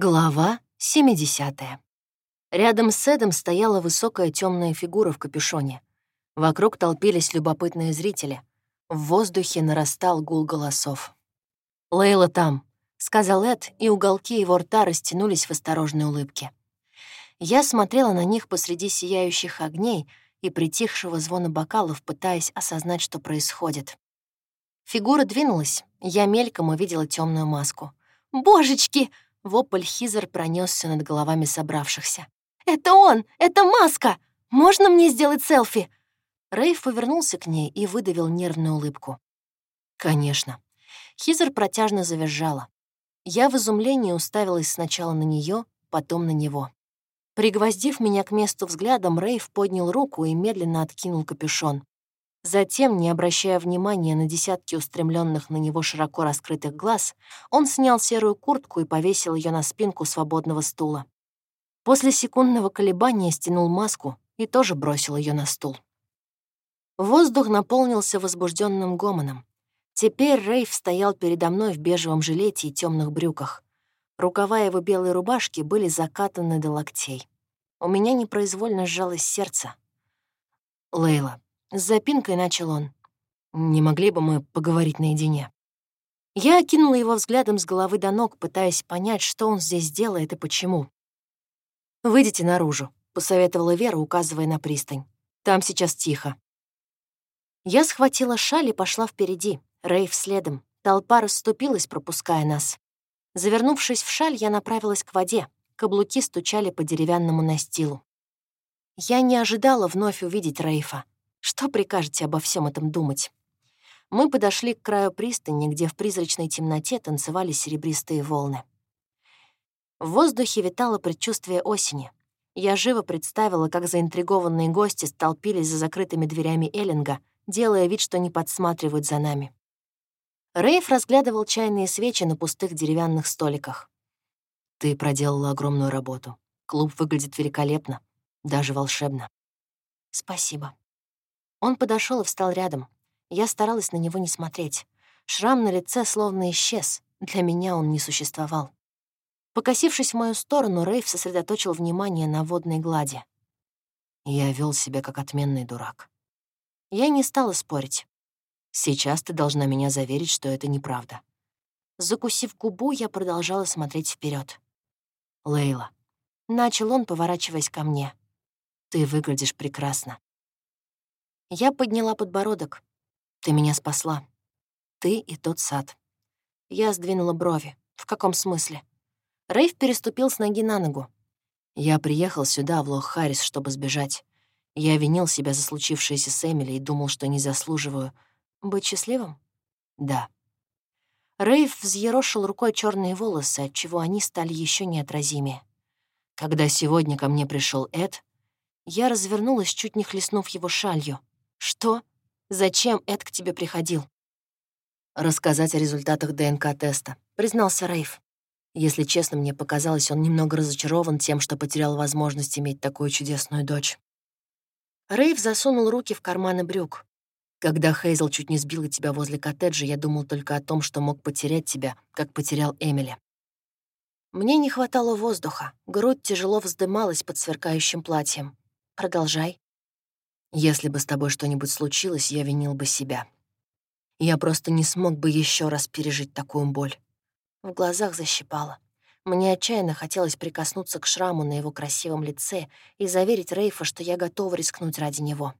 Глава 70. Рядом с Эдом стояла высокая темная фигура в капюшоне. Вокруг толпились любопытные зрители. В воздухе нарастал гул голосов. «Лейла там», — сказал Эд, и уголки его рта растянулись в осторожной улыбке. Я смотрела на них посреди сияющих огней и притихшего звона бокалов, пытаясь осознать, что происходит. Фигура двинулась, я мельком увидела темную маску. «Божечки!» Вопль Хизер пронесся над головами собравшихся. «Это он! Это маска! Можно мне сделать селфи?» Рейв повернулся к ней и выдавил нервную улыбку. «Конечно». Хизер протяжно завизжала. Я в изумлении уставилась сначала на нее, потом на него. Пригвоздив меня к месту взглядом, Рейв поднял руку и медленно откинул капюшон. Затем, не обращая внимания на десятки устремленных на него широко раскрытых глаз, он снял серую куртку и повесил ее на спинку свободного стула. После секундного колебания стянул маску и тоже бросил ее на стул. Воздух наполнился возбужденным гомоном. Теперь Рейв стоял передо мной в бежевом жилете и темных брюках. Рукава его белой рубашки были закатаны до локтей. У меня непроизвольно сжалось сердце. «Лейла, с запинкой начал он. «Не могли бы мы поговорить наедине?» Я окинула его взглядом с головы до ног, пытаясь понять, что он здесь делает и почему. «Выйдите наружу», — посоветовала Вера, указывая на пристань. «Там сейчас тихо». Я схватила шаль и пошла впереди, Рейв следом. Толпа расступилась, пропуская нас. Завернувшись в шаль, я направилась к воде. Каблуки стучали по деревянному настилу. Я не ожидала вновь увидеть Рейфа. Что прикажете обо всем этом думать? Мы подошли к краю пристани, где в призрачной темноте танцевали серебристые волны. В воздухе витало предчувствие осени. Я живо представила, как заинтригованные гости столпились за закрытыми дверями Эллинга, делая вид, что не подсматривают за нами. Рейф разглядывал чайные свечи на пустых деревянных столиках. «Ты проделала огромную работу. Клуб выглядит великолепно, даже волшебно». «Спасибо», он подошел и встал рядом. Я старалась на него не смотреть. Шрам на лице словно исчез. Для меня он не существовал. Покосившись в мою сторону, Рейв сосредоточил внимание на водной глади. Я вел себя как отменный дурак. Я не стала спорить. Сейчас ты должна меня заверить, что это неправда. Закусив губу, я продолжала смотреть вперед. Лейла. Начал он, поворачиваясь ко мне. Ты выглядишь прекрасно. Я подняла подбородок. Ты меня спасла. Ты и тот сад. Я сдвинула брови. В каком смысле? Рейв переступил с ноги на ногу. Я приехал сюда, в Лох-Харрис, чтобы сбежать. Я винил себя за случившееся с Эмили и думал, что не заслуживаю. Быть счастливым? Да. Рейв взъерошил рукой черные волосы, отчего они стали еще неотразимее. Когда сегодня ко мне пришел Эд, я развернулась, чуть не хлестнув его шалью. «Что? Зачем Эд к тебе приходил?» «Рассказать о результатах ДНК-теста», — признался Рейв. Если честно, мне показалось, он немного разочарован тем, что потерял возможность иметь такую чудесную дочь. Рейв засунул руки в карманы брюк. Когда Хейзел чуть не сбила тебя возле коттеджа, я думал только о том, что мог потерять тебя, как потерял Эмили. Мне не хватало воздуха, грудь тяжело вздымалась под сверкающим платьем. Продолжай. Если бы с тобой что-нибудь случилось, я винил бы себя. Я просто не смог бы еще раз пережить такую боль. В глазах защипало. Мне отчаянно хотелось прикоснуться к шраму на его красивом лице и заверить Рейфа, что я готова рискнуть ради него.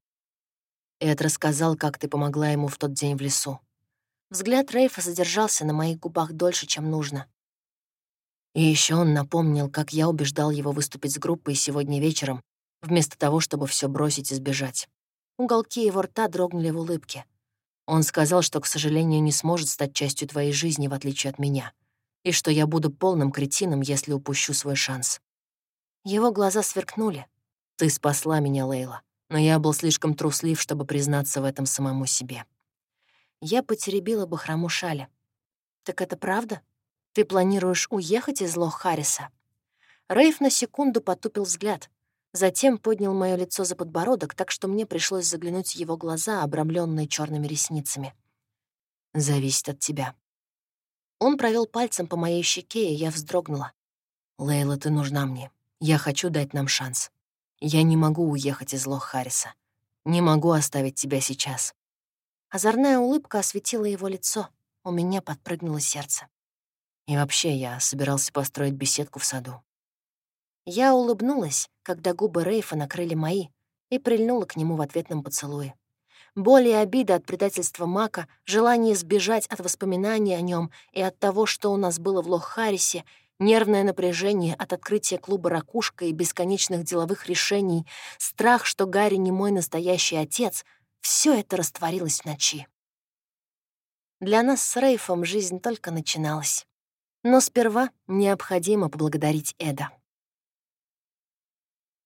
Эд рассказал, как ты помогла ему в тот день в лесу. Взгляд Рейфа задержался на моих губах дольше, чем нужно. И еще он напомнил, как я убеждал его выступить с группой сегодня вечером, вместо того, чтобы все бросить и сбежать. Уголки его рта дрогнули в улыбке. Он сказал, что, к сожалению, не сможет стать частью твоей жизни, в отличие от меня, и что я буду полным кретином, если упущу свой шанс. Его глаза сверкнули. «Ты спасла меня, Лейла, но я был слишком труслив, чтобы признаться в этом самому себе». Я потеребила бахрому шали. «Так это правда? Ты планируешь уехать из Лох Харриса?» Рейв на секунду потупил взгляд, Затем поднял мое лицо за подбородок, так что мне пришлось заглянуть в его глаза, обрамленные черными ресницами. «Зависит от тебя». Он провел пальцем по моей щеке, и я вздрогнула. «Лейла, ты нужна мне. Я хочу дать нам шанс. Я не могу уехать из Лох Харриса. Не могу оставить тебя сейчас». Озорная улыбка осветила его лицо. У меня подпрыгнуло сердце. И вообще, я собирался построить беседку в саду. Я улыбнулась, когда губы Рейфа накрыли мои, и прильнула к нему в ответном поцелуе. Боль и обида от предательства Мака, желание сбежать от воспоминаний о нем и от того, что у нас было в Лох-Харрисе, нервное напряжение от открытия клуба «Ракушка» и бесконечных деловых решений, страх, что Гарри не мой настоящий отец — все это растворилось в ночи. Для нас с Рейфом жизнь только начиналась. Но сперва необходимо поблагодарить Эда.